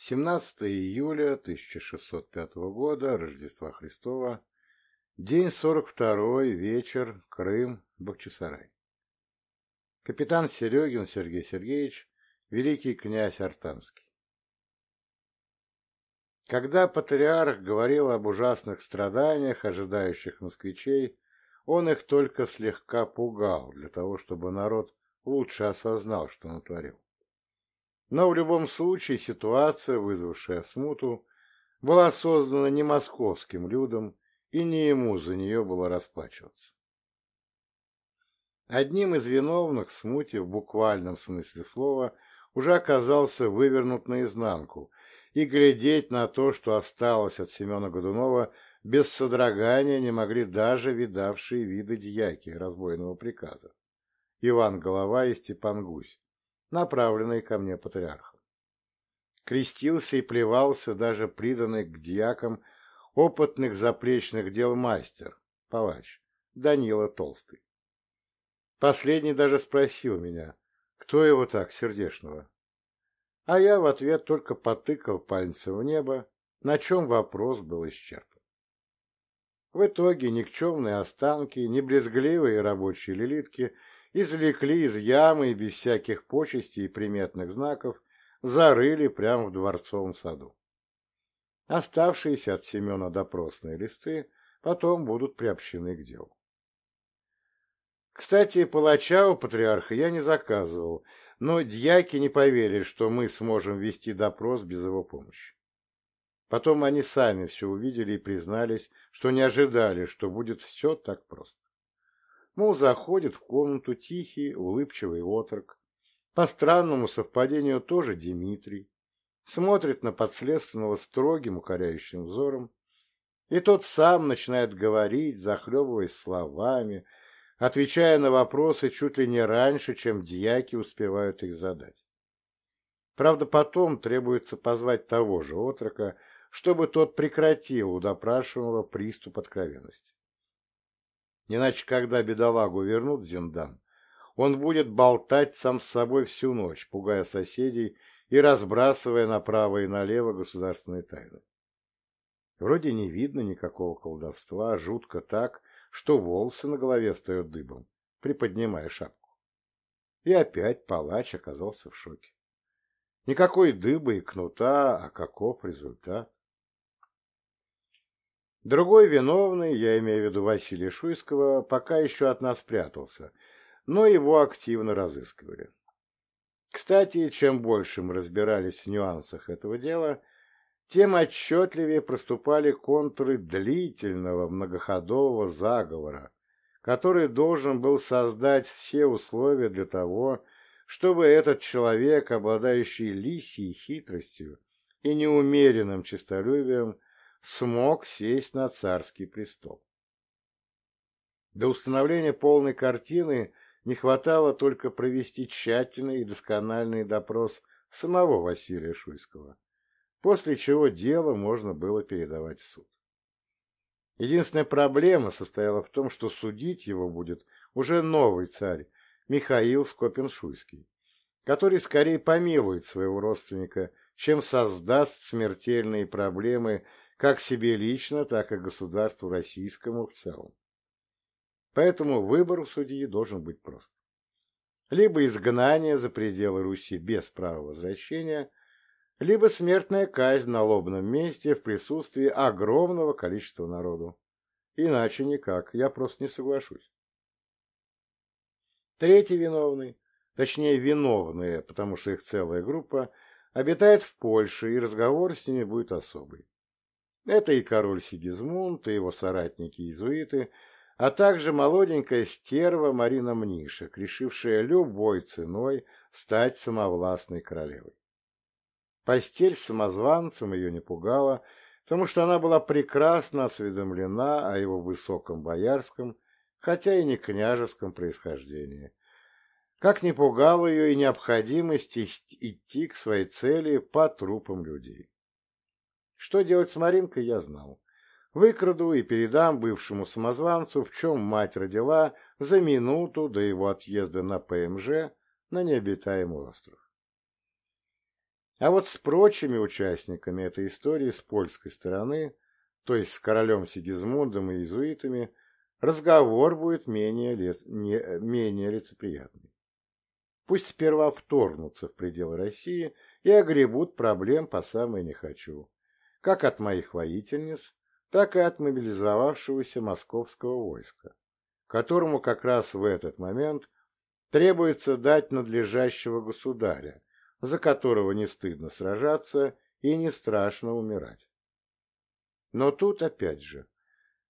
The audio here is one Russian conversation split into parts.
17 июля 1605 года, Рождества Христова, день 42, вечер, Крым, Бахчисарай. Капитан Серегин Сергей Сергеевич, великий князь Артанский. Когда патриарх говорил об ужасных страданиях, ожидающих москвичей, он их только слегка пугал, для того, чтобы народ лучше осознал, что натворил. Но в любом случае ситуация, вызвавшая смуту, была создана не московским людом, и не ему за нее было расплачиваться. Одним из виновных в смуте в буквальном смысле слова уже оказался вывернут наизнанку, и глядеть на то, что осталось от Семена Годунова, без содрогания не могли даже видавшие виды дьяки разбойного приказа. Иван Голова и Степан Гусь, направленный ко мне патриархом. Крестился и плевался даже приданный к дьякам опытных заплечных дел мастер, палач, Данила Толстый. Последний даже спросил меня, кто его так сердечного. А я в ответ только потыкал пальцем в небо, на чем вопрос был исчерпан. В итоге никчемные останки, небрезгливые рабочие лилитки — извлекли из ямы и без всяких почестей и приметных знаков зарыли прямо в дворцовом саду. Оставшиеся от Семена допросные листы потом будут приобщены к делу. Кстати, палача у патриарха я не заказывал, но дьяки не поверили, что мы сможем вести допрос без его помощи. Потом они сами все увидели и признались, что не ожидали, что будет все так просто. Мол, заходит в комнату тихий, улыбчивый отрок. По странному совпадению тоже Дмитрий. Смотрит на подследственного строгим, укоряющим взором. И тот сам начинает говорить, захлебываясь словами, отвечая на вопросы чуть ли не раньше, чем дьяки успевают их задать. Правда, потом требуется позвать того же отрока, чтобы тот прекратил у допрашиваемого приступ откровенности. Иначе, когда бедолагу вернут в Зиндан, он будет болтать сам с собой всю ночь, пугая соседей и разбрасывая направо и налево государственные тайны. Вроде не видно никакого колдовства, а жутко так, что волосы на голове встают дыбом, приподнимая шапку. И опять палач оказался в шоке. Никакой дыбы и кнута, а каков результат? Другой виновный, я имею в виду Василия Шуйского, пока еще от нас прятался, но его активно разыскивали. Кстати, чем больше мы разбирались в нюансах этого дела, тем отчетливее проступали контуры длительного многоходового заговора, который должен был создать все условия для того, чтобы этот человек, обладающий лисией хитростью и неумеренным честолюбием, смог сесть на царский престол. До установления полной картины не хватало только провести тщательный и доскональный допрос самого Василия Шуйского, после чего дело можно было передавать в суд. Единственная проблема состояла в том, что судить его будет уже новый царь, Михаил Скопин-Шуйский, который скорее помилует своего родственника, чем создаст смертельные проблемы как себе лично, так и государству российскому в целом. Поэтому выбор у судьи должен быть прост. Либо изгнание за пределы Руси без права возвращения, либо смертная казнь на лобном месте в присутствии огромного количества народу. Иначе никак, я просто не соглашусь. Третий виновный, точнее виновные, потому что их целая группа, обитает в Польше, и разговор с ними будет особый. Это и король Сигизмунд, и его соратники-иезуиты, а также молоденькая стерва Марина Мнишек, решившая любой ценой стать самовластной королевой. Постель с самозванцем ее не пугала, потому что она была прекрасно осведомлена о его высоком боярском, хотя и не княжеском происхождении. Как не пугала ее и необходимость идти к своей цели по трупам людей. Что делать с Маринкой, я знал. Выкраду и передам бывшему самозванцу, в чем мать родила за минуту до его отъезда на ПМЖ на необитаемый остров. А вот с прочими участниками этой истории с польской стороны, то есть с королем Сигизмундом и иезуитами, разговор будет менее, лец... не... менее лицеприятный. Пусть сперва вторгнутся в пределы России и огребут проблем по самой не хочу, как от моих воительниц, так и от мобилизовавшегося московского войска, которому как раз в этот момент требуется дать надлежащего государя, за которого не стыдно сражаться и не страшно умирать. Но тут опять же,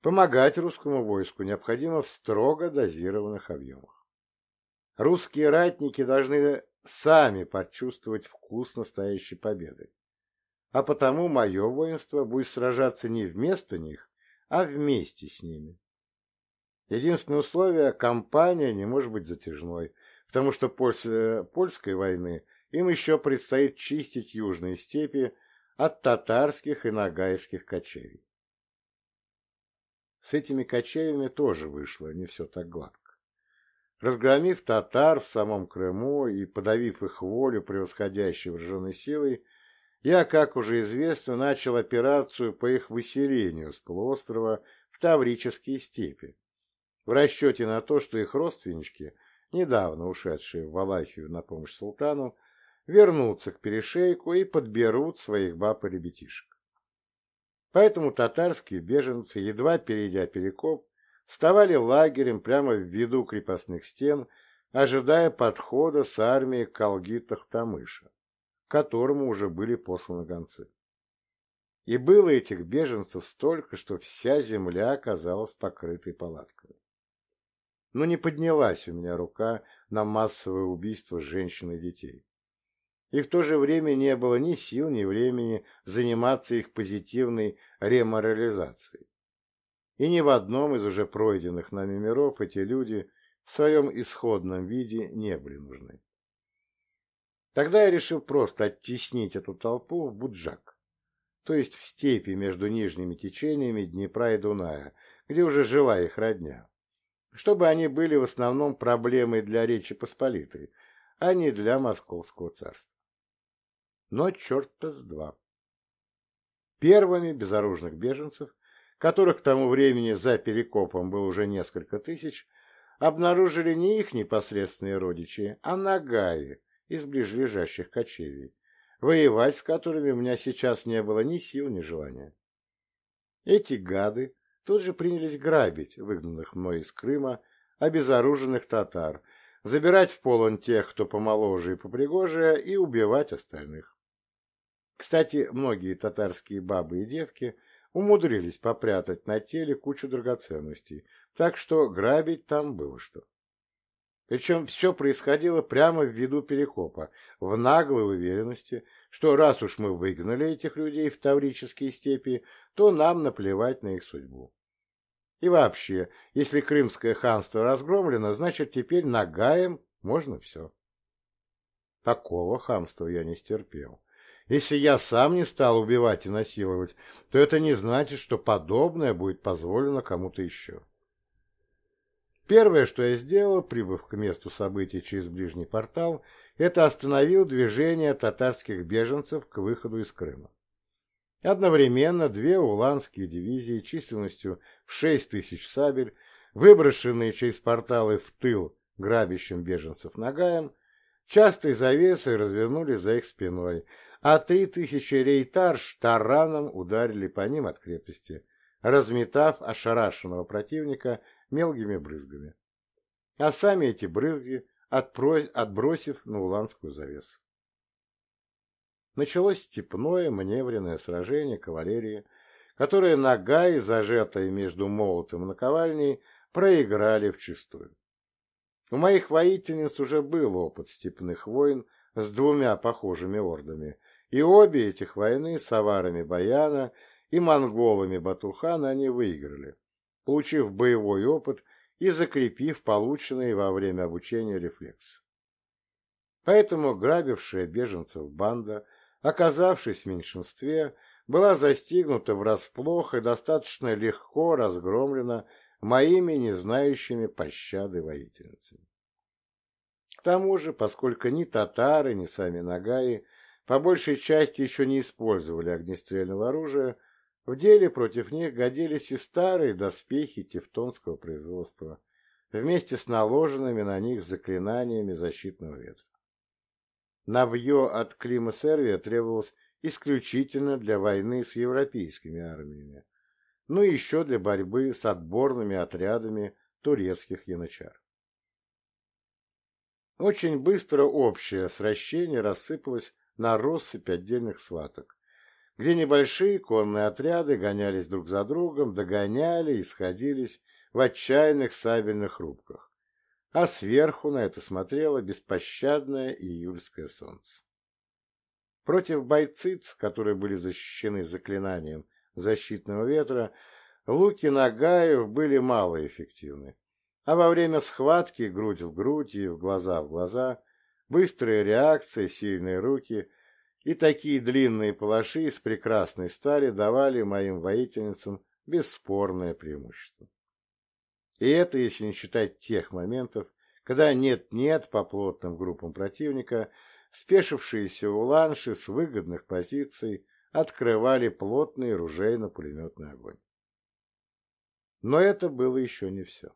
помогать русскому войску необходимо в строго дозированных объемах. Русские ратники должны сами почувствовать вкус настоящей победы. А потому мое воинство будет сражаться не вместо них, а вместе с ними. Единственное условие – кампания не может быть затяжной, потому что после польской войны им еще предстоит чистить южные степи от татарских и нагайских кочевий. С этими кочевьями тоже вышло не все так гладко. Разгромив татар в самом Крыму и подавив их волю превосходящей вооруженной силой, я, как уже известно, начал операцию по их выселению с полуострова в Таврические степи, в расчете на то, что их родственнички, недавно ушедшие в Валахию на помощь султану, вернутся к перешейку и подберут своих баб и ребятишек. Поэтому татарские беженцы, едва перейдя Перекоп, вставали лагерем прямо в виду крепостных стен, ожидая подхода с армией Калгитах-Тамыша, которому уже были посланы гонцы. И было этих беженцев столько, что вся земля оказалась покрытой палатками. Но не поднялась у меня рука на массовое убийство женщин и детей и в то же время не было ни сил, ни времени заниматься их позитивной реморализацией. И ни в одном из уже пройденных нами миров эти люди в своем исходном виде не были нужны. Тогда я решил просто оттеснить эту толпу в Буджак, то есть в степи между нижними течениями Днепра и Дуная, где уже жила их родня, чтобы они были в основном проблемой для Речи Посполитой, а не для Московского царства но черта с два. Первыми безоружных беженцев, которых к тому времени за Перекопом было уже несколько тысяч, обнаружили не их непосредственные родичи, а нагаи из ближайших кочевий, воевать с которыми у меня сейчас не было ни сил, ни желания. Эти гады тут же принялись грабить выгнанных мной из Крыма обезоруженных татар, забирать в полон тех, кто помоложе и попригоже, и убивать остальных. Кстати, многие татарские бабы и девки умудрились попрятать на теле кучу драгоценностей, так что грабить там было что. Причем все происходило прямо в виду Перекопа, в наглой уверенности, что раз уж мы выгнали этих людей в Таврические степи, то нам наплевать на их судьбу. И вообще, если Крымское ханство разгромлено, значит теперь нагаем можно все. Такого хамства я не стерпел. Если я сам не стал убивать и насиловать, то это не значит, что подобное будет позволено кому-то еще. Первое, что я сделал, прибыв к месту событий через ближний портал, это остановил движение татарских беженцев к выходу из Крыма. Одновременно две уланские дивизии численностью в 6 тысяч сабель, выброшенные через порталы в тыл грабящим беженцев Нагаем, частой завесой развернули за их спиной, а три тысячи рейтарш тараном ударили по ним от крепости, разметав ошарашенного противника мелкими брызгами. А сами эти брызги отбросив на Уланскую завесу. Началось степное маневренное сражение кавалерии, которое нога зажатая между молотом и наковальней, проиграли вчистую. У моих воительниц уже был опыт степных войн с двумя похожими ордами, и обе этих войны с аварами Баяна и монголами Батухана они выиграли, получив боевой опыт и закрепив полученные во время обучения рефлексы. Поэтому грабившая беженцев банда, оказавшись в меньшинстве, была застигнута врасплох и достаточно легко разгромлена моими не знающими пощады воительницами. К тому же, поскольку ни татары, ни сами нагаи по большей части еще не использовали огнестрельного оружия, в деле против них годились и старые доспехи тевтонского производства, вместе с наложенными на них заклинаниями защитного ветра. Навье от Клима Сервия требовалось исключительно для войны с европейскими армиями, ну и еще для борьбы с отборными отрядами турецких янычар. Очень быстро общее сращение рассыпалось на россыпь отдельных сваток, где небольшие конные отряды гонялись друг за другом, догоняли и сходились в отчаянных сабельных рубках, а сверху на это смотрело беспощадное июльское солнце. Против бойциц, которые были защищены заклинанием защитного ветра, луки Нагаев были малоэффективны, а во время схватки грудь в грудь и в глаза в глаза, быстрые реакции, сильные руки и такие длинные палаши из прекрасной стали давали моим воительницам бесспорное преимущество. И это если не считать тех моментов, когда нет-нет по плотным группам противника, спешившиеся уланши с выгодных позиций открывали плотный ружейно-пулеметный огонь. Но это было еще не все.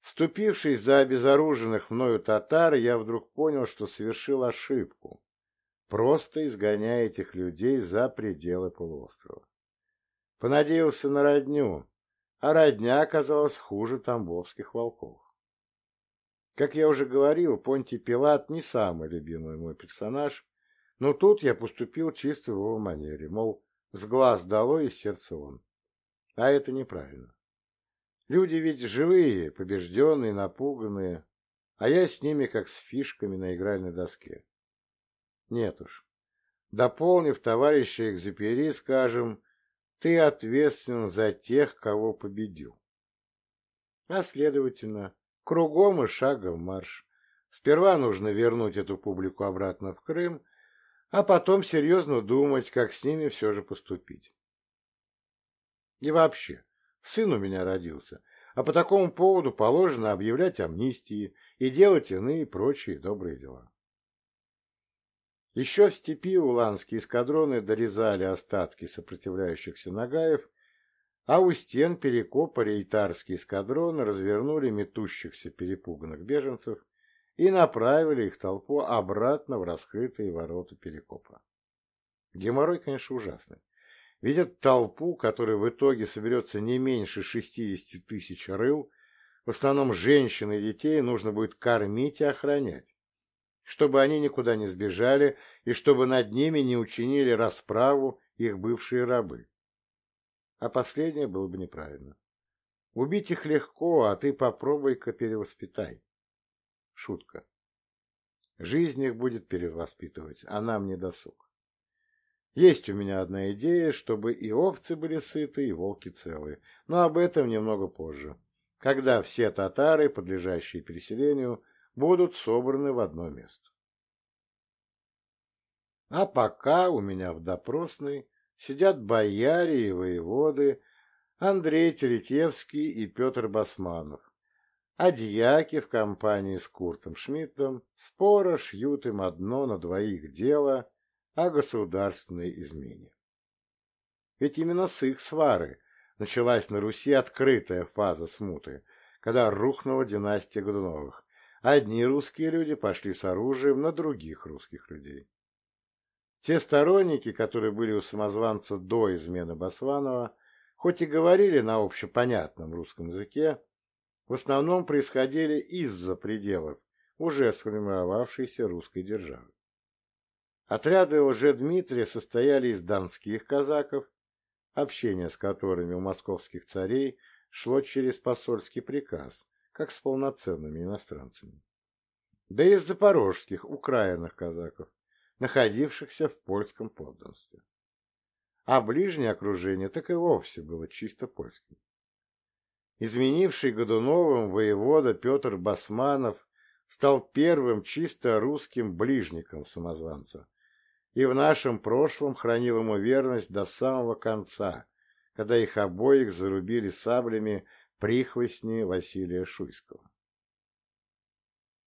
Вступившись за обезоруженных мною татар, я вдруг понял, что совершил ошибку, просто изгоняя этих людей за пределы полуострова. Понадеялся на родню, а родня оказалась хуже тамбовских волков. Как я уже говорил, Понтий Пилат не самый любимый мой персонаж, но тут я поступил чисто в его манере, мол, с глаз долой и сердца вон. А это неправильно. Люди ведь живые, побежденные, напуганные, а я с ними как с фишками на игральной доске. Нет уж. Дополнив товарища Экзюпери, скажем, ты ответственен за тех, кого победил. А следовательно, кругом и шагом марш. Сперва нужно вернуть эту публику обратно в Крым, а потом серьезно думать, как с ними все же поступить. И вообще, сын у меня родился, а по такому поводу положено объявлять амнистии и делать иные прочие добрые дела. Еще в степи уланские эскадроны дорезали остатки сопротивляющихся нагаев, а у стен перекопа рейтарские эскадроны развернули метущихся перепуганных беженцев и направили их толпу обратно в раскрытые ворота перекопа. Геморрой, конечно, ужасный. Видят толпу, которая в итоге соберется не меньше 60 тысяч рыл, в основном женщин и детей нужно будет кормить и охранять, чтобы они никуда не сбежали и чтобы над ними не учинили расправу их бывшие рабы. А последнее было бы неправильно. Убить их легко, а ты попробуй-ка перевоспитай. Шутка. Жизнь их будет перевоспитывать, а нам не досуг. Есть у меня одна идея, чтобы и овцы были сыты, и волки целы, но об этом немного позже, когда все татары, подлежащие переселению, будут собраны в одно место. А пока у меня в допросной сидят бояре и воеводы Андрей Теретьевский и Петр Басманов, а дьяки в компании с Куртом Шмидтом споро шьют им одно на двоих дело о государственной измене. Ведь именно с их свары началась на Руси открытая фаза смуты, когда рухнула династия Годуновых. Одни русские люди пошли с оружием на других русских людей. Те сторонники, которые были у самозванца до измены Басванова, хоть и говорили на общепонятном русском языке, в основном происходили из-за пределов уже сформировавшейся русской державы. Отряды Лжедмитрия состояли из донских казаков, общение с которыми у московских царей шло через посольский приказ, как с полноценными иностранцами. Да и из запорожских, украинных казаков, находившихся в польском подданстве. А ближнее окружение так и вовсе было чисто польским. Изменивший Годуновым воевода Петр Басманов стал первым чисто русским ближником самозванца, и в нашем прошлом хранил ему верность до самого конца, когда их обоих зарубили саблями прихвостни Василия Шуйского.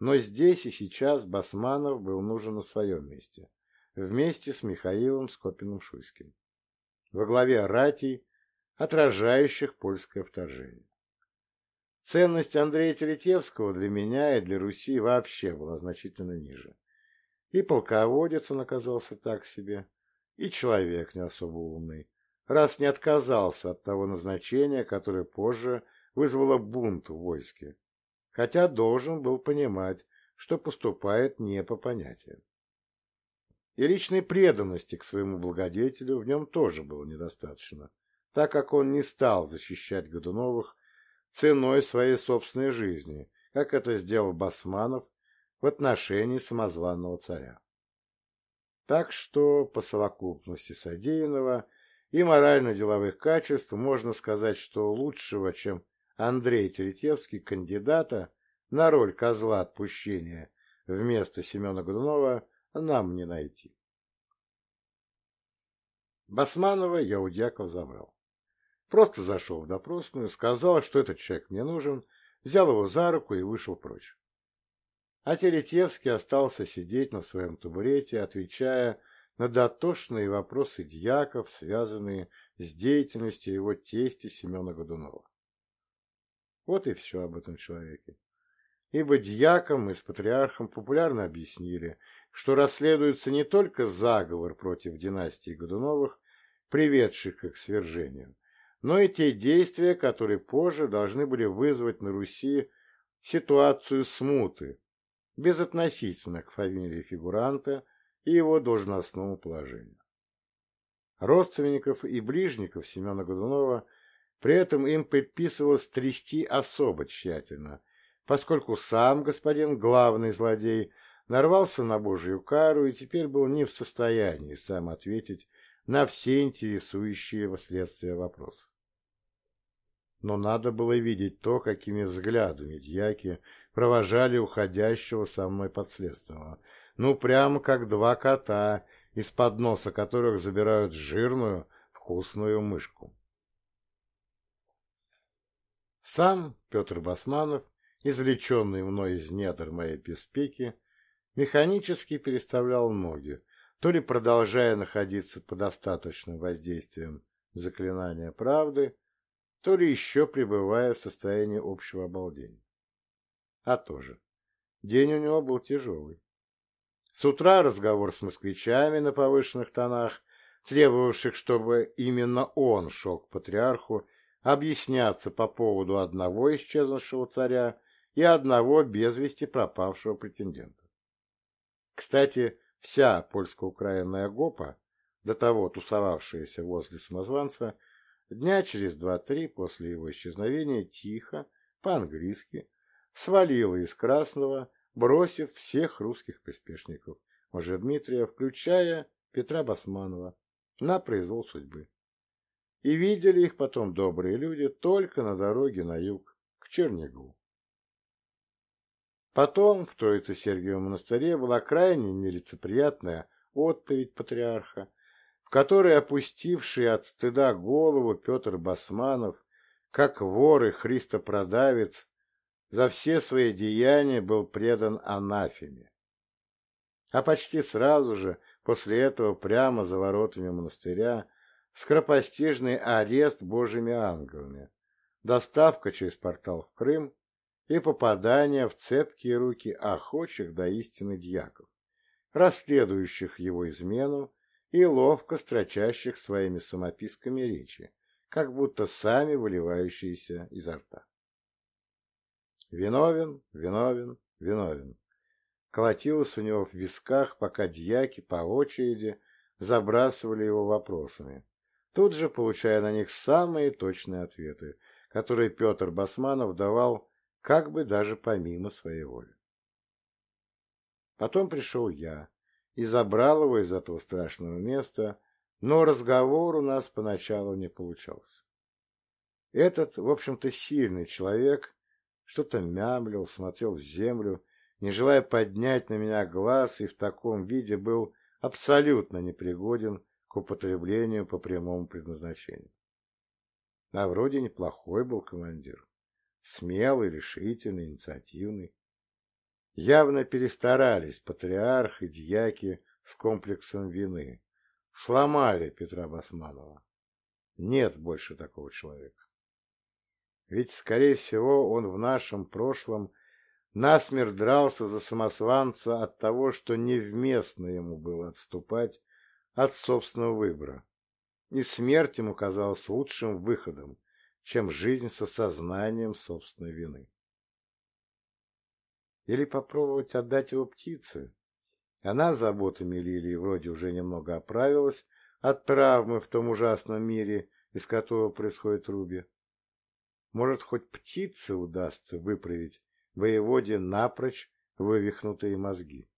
Но здесь и сейчас Басманов был нужен на своем месте, вместе с Михаилом Скопиным-Шуйским. Во главе ратей, отражающих польское вторжение. Ценность Андрея Телетевского для меня и для Руси вообще была значительно ниже. И полководец он оказался так себе, и человек не особо умный, раз не отказался от того назначения, которое позже вызвало бунт в войске, хотя должен был понимать, что поступает не по понятиям. И личной преданности к своему благодетелю в нем тоже было недостаточно, так как он не стал защищать Годуновых ценой своей собственной жизни, как это сделал Басманов в отношении самозванного царя. Так что, по совокупности содеянного и морально-деловых качеств, можно сказать, что лучшего, чем Андрей Теретевский, кандидата на роль козла отпущения вместо Семена Годунова, нам не найти. Басманова я у дьяков забрал. Просто зашел в допросную, сказал, что этот человек мне нужен, взял его за руку и вышел прочь. А Теретьевский остался сидеть на своем табурете, отвечая на дотошные вопросы дьяков, связанные с деятельностью его тестя Семена Годунова. Вот и все об этом человеке. Ибо дьякам и с патриархом популярно объяснили, что расследуется не только заговор против династии Годуновых, приведших их к свержению, но и те действия, которые позже должны были вызвать на Руси ситуацию смуты, безотносительно к фамилии фигуранта и его должностному положению. Родственников и ближников Семена Годунова при этом им предписывалось трясти особо тщательно, поскольку сам господин главный злодей нарвался на божью кару и теперь был не в состоянии сам ответить на все интересующие его следствия вопросы. Но надо было видеть то, какими взглядами дьяки провожали уходящего со мной подследственного. Ну, прямо как два кота, из-под носа которых забирают жирную, вкусную мышку. Сам Петр Басманов, извлеченный мной из недр моей песпеки, механически переставлял ноги, то ли продолжая находиться под достаточным воздействием заклинания правды, то ли еще пребывая в состоянии общего обалдения. А тоже. День у него был тяжелый. С утра разговор с москвичами на повышенных тонах, требовавших, чтобы именно он шел к патриарху объясняться по поводу одного исчезнувшего царя и одного без вести пропавшего претендента. Кстати, вся польско-украинная ГОПа, до того тусовавшаяся возле самозванца, дня через два-три после его исчезновения тихо, по-английски, свалила из Красного, бросив всех русских приспешников, уже Дмитрия, включая Петра Басманова, на произвол судьбы. И видели их потом добрые люди только на дороге на юг, к Чернигу. Потом в Троице-Сергиевом монастыре была крайне нелицеприятная отповедь патриарха, в которой опустивший от стыда голову Петр Басманов, как вор и христопродавец, за все свои деяния был предан анафеме. А почти сразу же после этого прямо за воротами монастыря скоропостижный арест божьими ангелами, доставка через портал в Крым и попадание в цепкие руки охочих до истины дьяков, расследующих его измену и ловко строчащих своими самописками речи, как будто сами выливающиеся изо рта. Виновен, виновен, виновен. Колотилось у него в висках, пока дьяки по очереди забрасывали его вопросами, тут же получая на них самые точные ответы, которые Петр Басманов давал как бы даже помимо своей воли. Потом пришел я и забрал его из этого страшного места, но разговор у нас поначалу не получался. Этот, в общем-то, сильный человек что-то мямлил, смотрел в землю, не желая поднять на меня глаз и в таком виде был абсолютно непригоден к употреблению по прямому предназначению. А вроде неплохой был командир. Смелый, решительный, инициативный. Явно перестарались патриарх и дьяки с комплексом вины. Сломали Петра Басманова. Нет больше такого человека. Ведь, скорее всего, он в нашем прошлом насмерть дрался за самосванца от того, что невместно ему было отступать от собственного выбора, и смерть ему казалась лучшим выходом, чем жизнь со сознанием собственной вины. Или попробовать отдать его птице. Она заботами Лилии вроде уже немного оправилась от травмы в том ужасном мире, из которого происходит Руби. Может, хоть птице удастся выправить воеводе напрочь вывихнутые мозги.